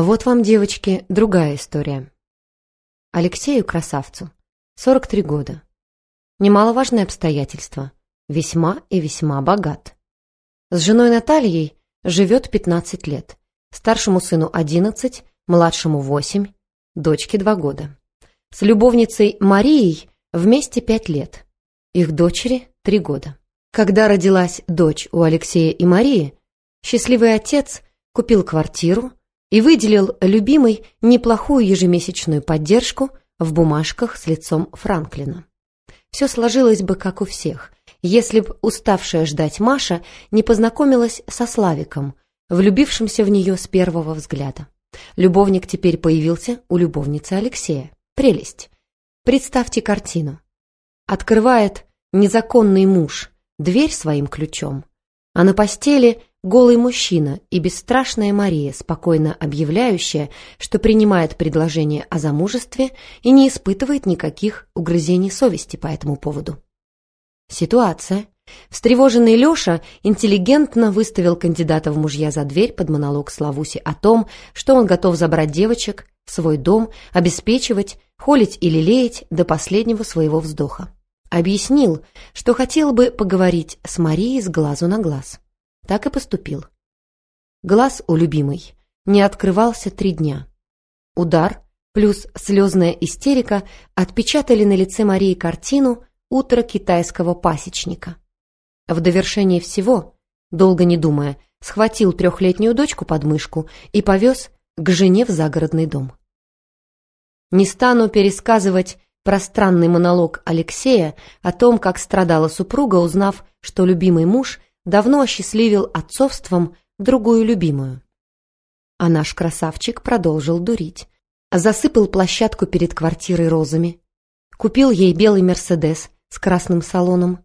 Вот вам, девочки, другая история. Алексею Красавцу 43 года. Немаловажное обстоятельство. Весьма и весьма богат. С женой Натальей живет 15 лет. Старшему сыну 11, младшему 8, дочке 2 года. С любовницей Марией вместе 5 лет. Их дочери 3 года. Когда родилась дочь у Алексея и Марии, счастливый отец купил квартиру и выделил любимой неплохую ежемесячную поддержку в бумажках с лицом Франклина. Все сложилось бы как у всех, если б уставшая ждать Маша не познакомилась со Славиком, влюбившимся в нее с первого взгляда. Любовник теперь появился у любовницы Алексея. Прелесть. Представьте картину. Открывает незаконный муж дверь своим ключом, а на постели голый мужчина и бесстрашная Мария, спокойно объявляющая, что принимает предложение о замужестве и не испытывает никаких угрызений совести по этому поводу. Ситуация. Встревоженный Леша интеллигентно выставил кандидата в мужья за дверь под монолог Славуси о том, что он готов забрать девочек свой дом, обеспечивать, холить и лелеять до последнего своего вздоха. Объяснил, что хотел бы поговорить с Марией с глазу на глаз. Так и поступил. Глаз у любимой не открывался три дня. Удар плюс слезная истерика отпечатали на лице Марии картину «Утро китайского пасечника». В довершение всего, долго не думая, схватил трехлетнюю дочку под мышку и повез к жене в загородный дом. Не стану пересказывать пространный монолог Алексея о том, как страдала супруга, узнав, что любимый муж давно осчастливил отцовством другую любимую. А наш красавчик продолжил дурить. Засыпал площадку перед квартирой розами, купил ей белый «Мерседес» с красным салоном,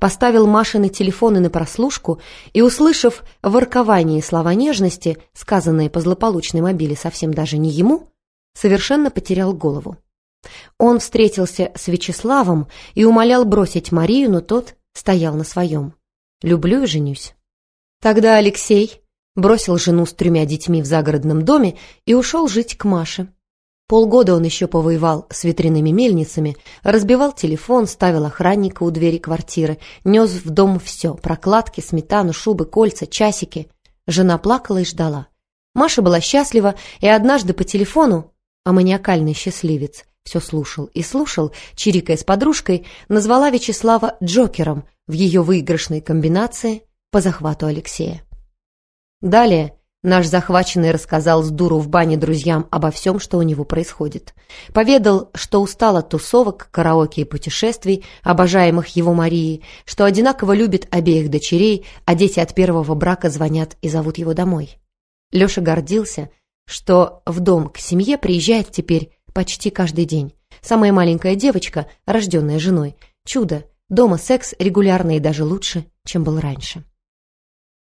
поставил Машины телефоны на прослушку и, услышав воркование слова нежности, сказанные по злополучной мобиле совсем даже не ему, совершенно потерял голову. Он встретился с Вячеславом и умолял бросить Марию, но тот стоял на своем. «Люблю и женюсь». Тогда Алексей бросил жену с тремя детьми в загородном доме и ушел жить к Маше. Полгода он еще повоевал с ветряными мельницами, разбивал телефон, ставил охранника у двери квартиры, нес в дом все – прокладки, сметану, шубы, кольца, часики. Жена плакала и ждала. Маша была счастлива, и однажды по телефону, а маниакальный счастливец, все слушал и слушал, чирикая с подружкой, назвала Вячеслава Джокером в ее выигрышной комбинации по захвату Алексея. Далее наш захваченный рассказал с дуру в бане друзьям обо всем, что у него происходит. Поведал, что устал от тусовок, караоке и путешествий, обожаемых его Марией, что одинаково любит обеих дочерей, а дети от первого брака звонят и зовут его домой. Леша гордился, что в дом к семье приезжает теперь почти каждый день. Самая маленькая девочка, рожденная женой, чудо, дома секс регулярно и даже лучше, чем был раньше.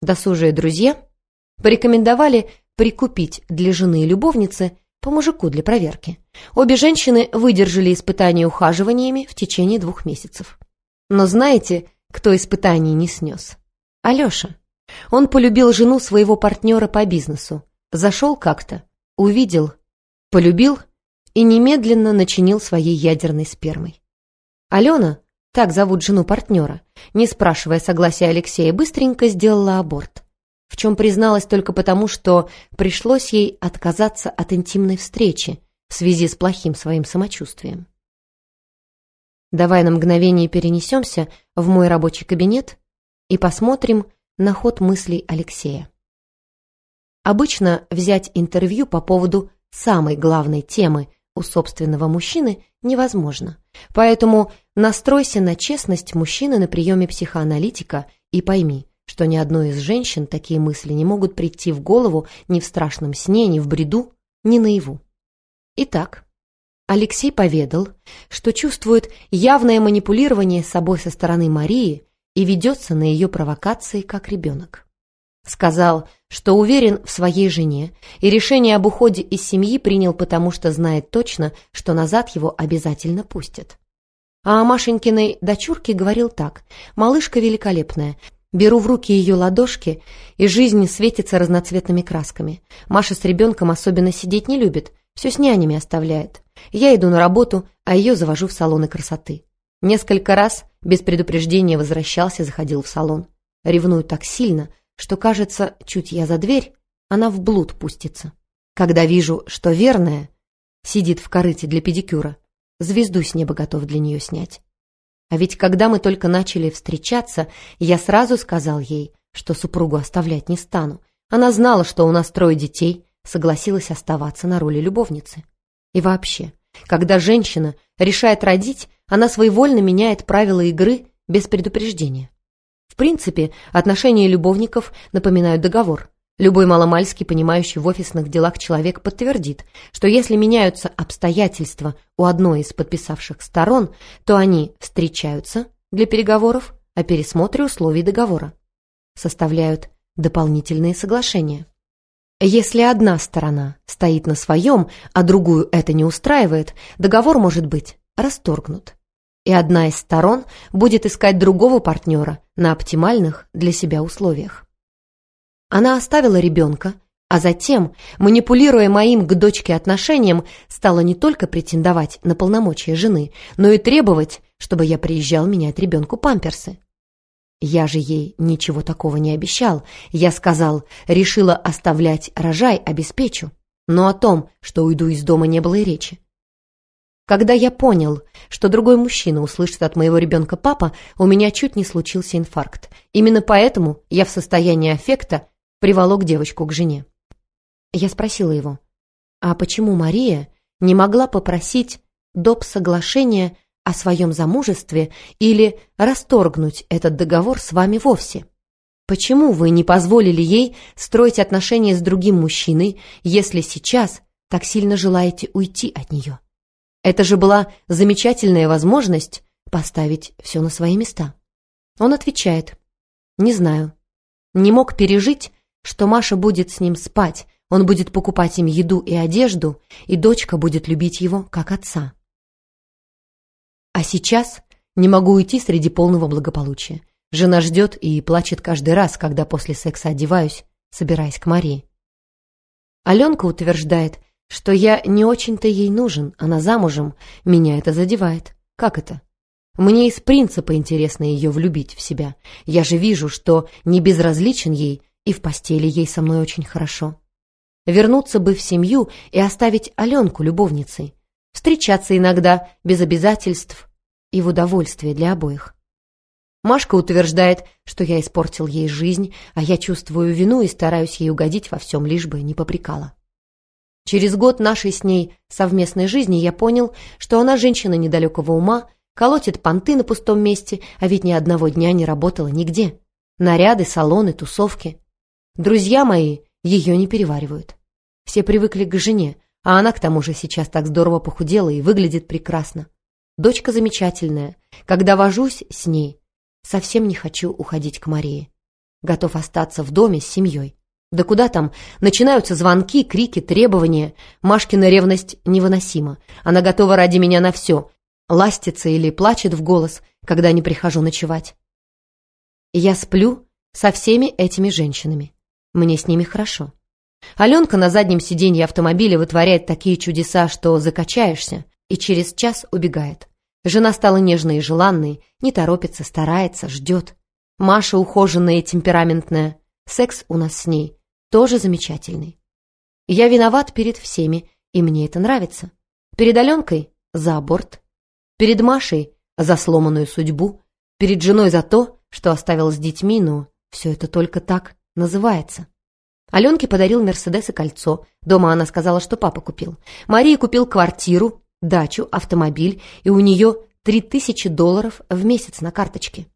Досужие друзья порекомендовали прикупить для жены и любовницы по мужику для проверки. Обе женщины выдержали испытания ухаживаниями в течение двух месяцев. Но знаете, кто испытаний не снес? Алеша. Он полюбил жену своего партнера по бизнесу. Зашел как-то, увидел, полюбил и немедленно начинил своей ядерной спермой. Алена, так зовут жену партнера, не спрашивая согласия Алексея, быстренько сделала аборт, в чем призналась только потому, что пришлось ей отказаться от интимной встречи в связи с плохим своим самочувствием. Давай на мгновение перенесемся в мой рабочий кабинет и посмотрим на ход мыслей Алексея. Обычно взять интервью по поводу самой главной темы у собственного мужчины невозможно. Поэтому настройся на честность мужчины на приеме психоаналитика и пойми, что ни одной из женщин такие мысли не могут прийти в голову ни в страшном сне, ни в бреду, ни наяву. Итак, Алексей поведал, что чувствует явное манипулирование собой со стороны Марии и ведется на ее провокации как ребенок. Сказал, что уверен в своей жене и решение об уходе из семьи принял потому, что знает точно, что назад его обязательно пустят. А о Машенькиной дочурке говорил так. «Малышка великолепная, Беру в руки ее ладошки, и жизнь светится разноцветными красками. Маша с ребенком особенно сидеть не любит, все с нянями оставляет. Я иду на работу, а ее завожу в салоны красоты. Несколько раз без предупреждения возвращался, заходил в салон. Ревную так сильно, что, кажется, чуть я за дверь, она в блуд пустится. Когда вижу, что верная сидит в корыте для педикюра, звезду с неба готов для нее снять. А ведь когда мы только начали встречаться, я сразу сказал ей, что супругу оставлять не стану. Она знала, что у нас трое детей, согласилась оставаться на роли любовницы. И вообще, когда женщина решает родить, она своевольно меняет правила игры без предупреждения. В принципе, отношения любовников напоминают договор. Любой маломальский, понимающий в офисных делах человек подтвердит, что если меняются обстоятельства у одной из подписавших сторон, то они встречаются для переговоров о пересмотре условий договора, составляют дополнительные соглашения. Если одна сторона стоит на своем, а другую это не устраивает, договор может быть расторгнут. И одна из сторон будет искать другого партнера на оптимальных для себя условиях. Она оставила ребенка, а затем, манипулируя моим к дочке отношением, стала не только претендовать на полномочия жены, но и требовать, чтобы я приезжал менять ребенку памперсы. Я же ей ничего такого не обещал. Я сказал, решила оставлять рожай, обеспечу. Но о том, что уйду из дома, не было и речи. Когда я понял, что другой мужчина услышит от моего ребенка папа, у меня чуть не случился инфаркт. Именно поэтому я в состоянии аффекта приволок девочку к жене. Я спросила его, а почему Мария не могла попросить доп. соглашения о своем замужестве или расторгнуть этот договор с вами вовсе? Почему вы не позволили ей строить отношения с другим мужчиной, если сейчас так сильно желаете уйти от нее? Это же была замечательная возможность поставить все на свои места. Он отвечает, не знаю, не мог пережить, что Маша будет с ним спать, он будет покупать им еду и одежду, и дочка будет любить его как отца. А сейчас не могу уйти среди полного благополучия. Жена ждет и плачет каждый раз, когда после секса одеваюсь, собираясь к Марии. Аленка утверждает, что я не очень-то ей нужен, она замужем, меня это задевает. Как это? Мне из принципа интересно ее влюбить в себя. Я же вижу, что не безразличен ей и в постели ей со мной очень хорошо. Вернуться бы в семью и оставить Аленку любовницей. Встречаться иногда, без обязательств и в удовольствие для обоих. Машка утверждает, что я испортил ей жизнь, а я чувствую вину и стараюсь ей угодить во всем, лишь бы не попрекала. Через год нашей с ней совместной жизни я понял, что она женщина недалекого ума, колотит понты на пустом месте, а ведь ни одного дня не работала нигде. Наряды, салоны, тусовки. Друзья мои ее не переваривают. Все привыкли к жене, а она к тому же сейчас так здорово похудела и выглядит прекрасно. Дочка замечательная. Когда вожусь с ней, совсем не хочу уходить к Марии. Готов остаться в доме с семьей. Да куда там? Начинаются звонки, крики, требования. Машкина ревность невыносима. Она готова ради меня на все. Ластится или плачет в голос, когда не прихожу ночевать. Я сплю со всеми этими женщинами. Мне с ними хорошо. Аленка на заднем сиденье автомобиля вытворяет такие чудеса, что закачаешься, и через час убегает. Жена стала нежной и желанной, не торопится, старается, ждет. Маша ухоженная и темпераментная. Секс у нас с ней тоже замечательный. Я виноват перед всеми, и мне это нравится. Перед Аленкой — за аборт. Перед Машей — за сломанную судьбу. Перед женой за то, что оставил с детьми, но все это только так называется. Аленке подарил Мерседес и кольцо. Дома она сказала, что папа купил. Марии купил квартиру, дачу, автомобиль, и у нее три тысячи долларов в месяц на карточке.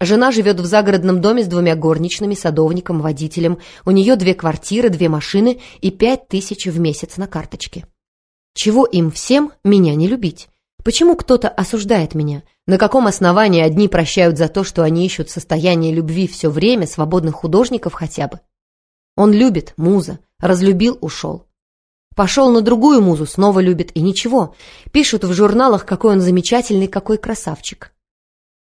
Жена живет в загородном доме с двумя горничными, садовником, водителем. У нее две квартиры, две машины и пять тысяч в месяц на карточке. Чего им всем меня не любить? Почему кто-то осуждает меня? На каком основании одни прощают за то, что они ищут состояние любви все время, свободных художников хотя бы? Он любит, муза, разлюбил, ушел. Пошел на другую музу, снова любит, и ничего. Пишут в журналах, какой он замечательный, какой красавчик.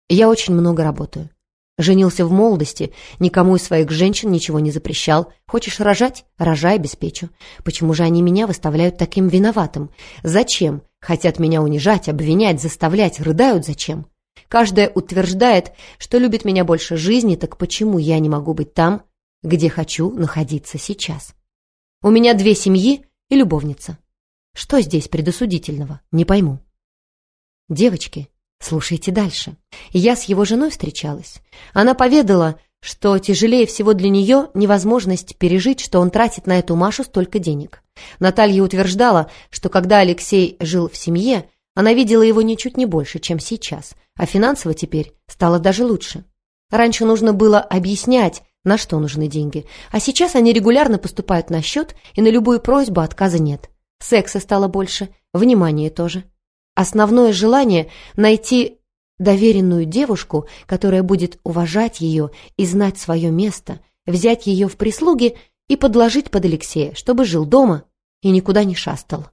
Я очень много работаю. Женился в молодости, никому из своих женщин ничего не запрещал. Хочешь рожать? Рожай, обеспечу. Почему же они меня выставляют таким виноватым? Зачем? Хотят меня унижать, обвинять, заставлять, рыдают зачем? Каждая утверждает, что любит меня больше жизни, так почему я не могу быть там, где хочу находиться сейчас? У меня две семьи и любовница. Что здесь предосудительного? Не пойму. Девочки, Слушайте дальше. Я с его женой встречалась. Она поведала, что тяжелее всего для нее невозможность пережить, что он тратит на эту Машу столько денег. Наталья утверждала, что когда Алексей жил в семье, она видела его ничуть не больше, чем сейчас, а финансово теперь стало даже лучше. Раньше нужно было объяснять, на что нужны деньги, а сейчас они регулярно поступают на счет, и на любую просьбу отказа нет. Секса стало больше, внимания тоже. Основное желание — найти доверенную девушку, которая будет уважать ее и знать свое место, взять ее в прислуги и подложить под Алексея, чтобы жил дома и никуда не шастал.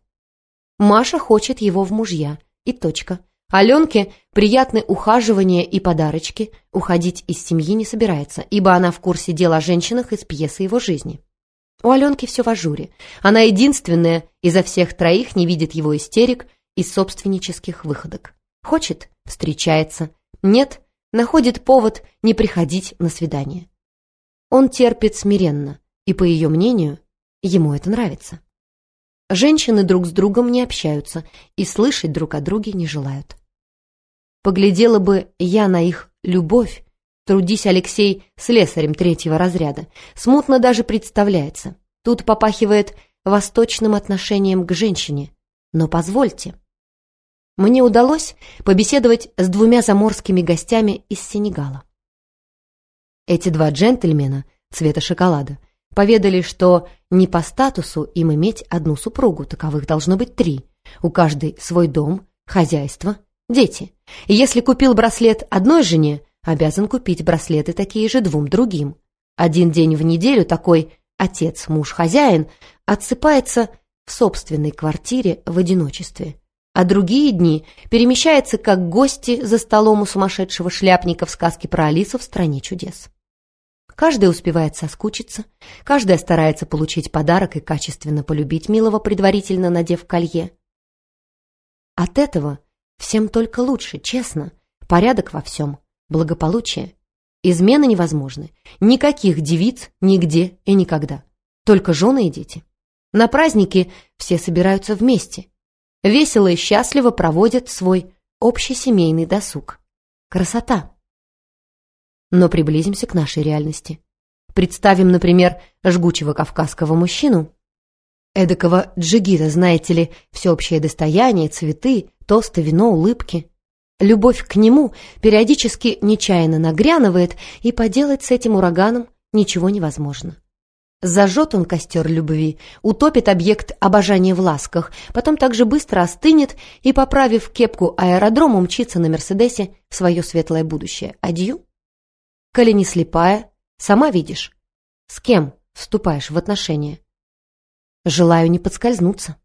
Маша хочет его в мужья, и точка. Аленке приятны ухаживания и подарочки, уходить из семьи не собирается, ибо она в курсе дел о женщинах из пьесы его жизни. У Аленки все в ажуре. Она единственная изо всех троих не видит его истерик и собственнических выходок. Хочет – встречается, нет – находит повод не приходить на свидание. Он терпит смиренно, и, по ее мнению, ему это нравится. Женщины друг с другом не общаются и слышать друг о друге не желают. Поглядела бы я на их любовь, трудись Алексей слесарем третьего разряда, смутно даже представляется. Тут попахивает восточным отношением к женщине. Но позвольте, мне удалось побеседовать с двумя заморскими гостями из Сенегала. Эти два джентльмена цвета шоколада поведали, что не по статусу им иметь одну супругу, таковых должно быть три. У каждой свой дом, хозяйство, дети. И если купил браслет одной жене, обязан купить браслеты такие же двум другим. Один день в неделю такой отец, муж, хозяин отсыпается в собственной квартире в одиночестве а другие дни перемещается как гости за столом у сумасшедшего шляпника в сказке про Алису в «Стране чудес». Каждый успевает соскучиться, каждая старается получить подарок и качественно полюбить милого, предварительно надев колье. От этого всем только лучше, честно, порядок во всем, благополучие. Измены невозможны, никаких девиц нигде и никогда, только жены и дети. На праздники все собираются вместе, весело и счастливо проводят свой общесемейный досуг. Красота! Но приблизимся к нашей реальности. Представим, например, жгучего кавказского мужчину, эдакого джигита, знаете ли, всеобщее достояние, цветы, тосты, вино, улыбки. Любовь к нему периодически нечаянно нагрянывает, и поделать с этим ураганом ничего невозможно. Зажжет он костер любви, утопит объект обожания в ласках, потом также быстро остынет и, поправив кепку аэродром, умчится на Мерседесе в свое светлое будущее. Адью? Коли не слепая, сама видишь. С кем вступаешь в отношения? Желаю не подскользнуться.